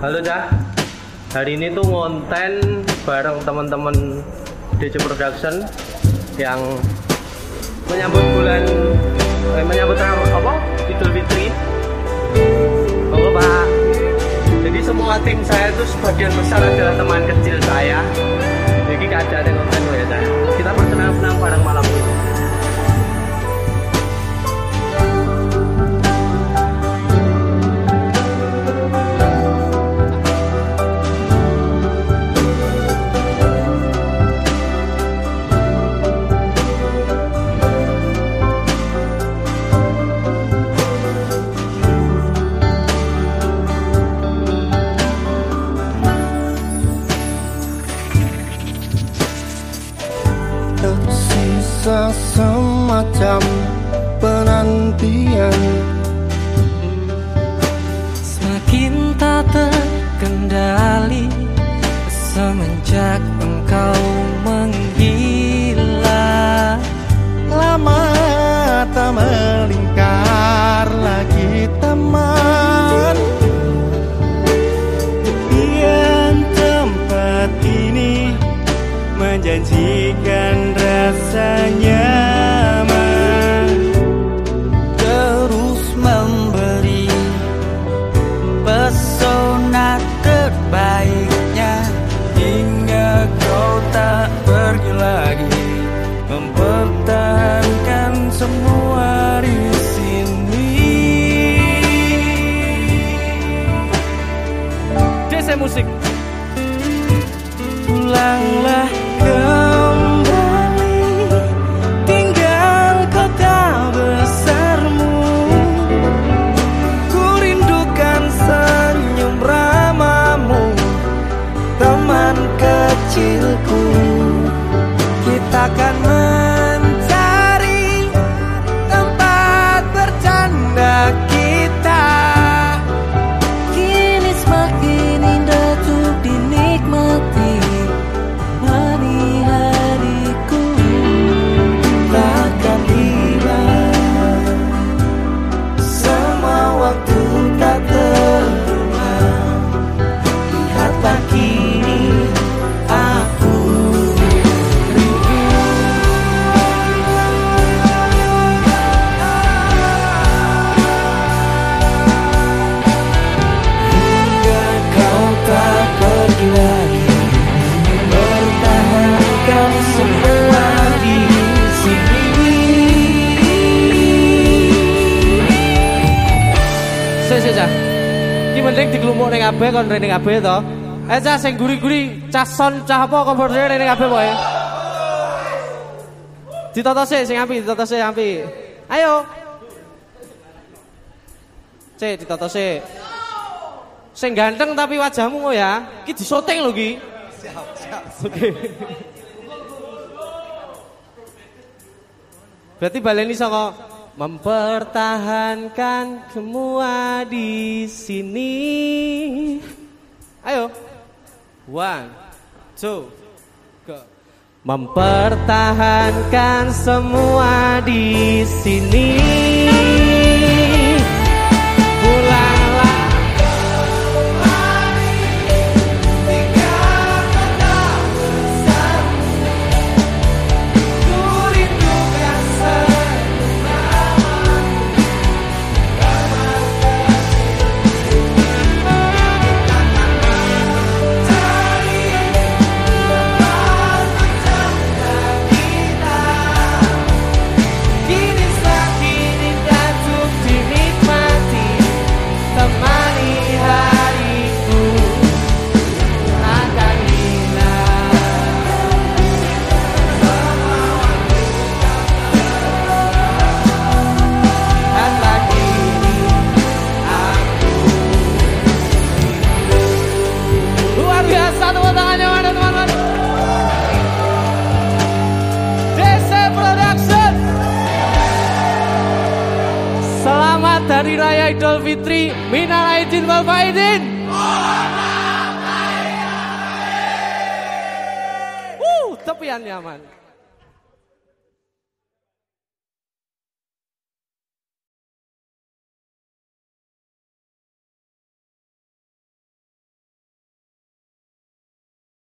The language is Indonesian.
Halo Cah, hari ini tuh ngonten bareng teman-teman DC Production yang menyambut bulan eh, menyambut apa Idul Fitri. Monggo Pak. Jadi semua tim saya itu sebagian besar adalah teman kecil saya. Jadi keadaan yang ngonten ya Cah. Kita bersenang-senang bareng malam Tersisa semacam penantian. Semakin tak terkendali Semenjak engkau menggila Lama tak melingkar lagi teman. Yang tempat ini menjanjikan rasa nyaman. Terus memberi pesona terbaiknya. Hingga kau tak pergi lagi. Mempertahankan semua di sini. DC. Sik sik cah. Iki mending dikelumuk ning kabeh kon rene kabeh to. Eh cah sing guri-guri cah son cah apa komportane rene kabeh pokoke. Ditata sik sing apik, ditata sik apik. Ayo. Cek ditata sik. Sing ganteng tapi wajahmu kok ya. Iki disoting lho iki. Siap, siap. Oke. Berarti baleni saka mempertahankan semua di sini. Ayo. One, two, go. Mempertahankan semua di sini. Hari Raya Idul Fitri Minal Aidin wal Faidin Uh, tepian nyaman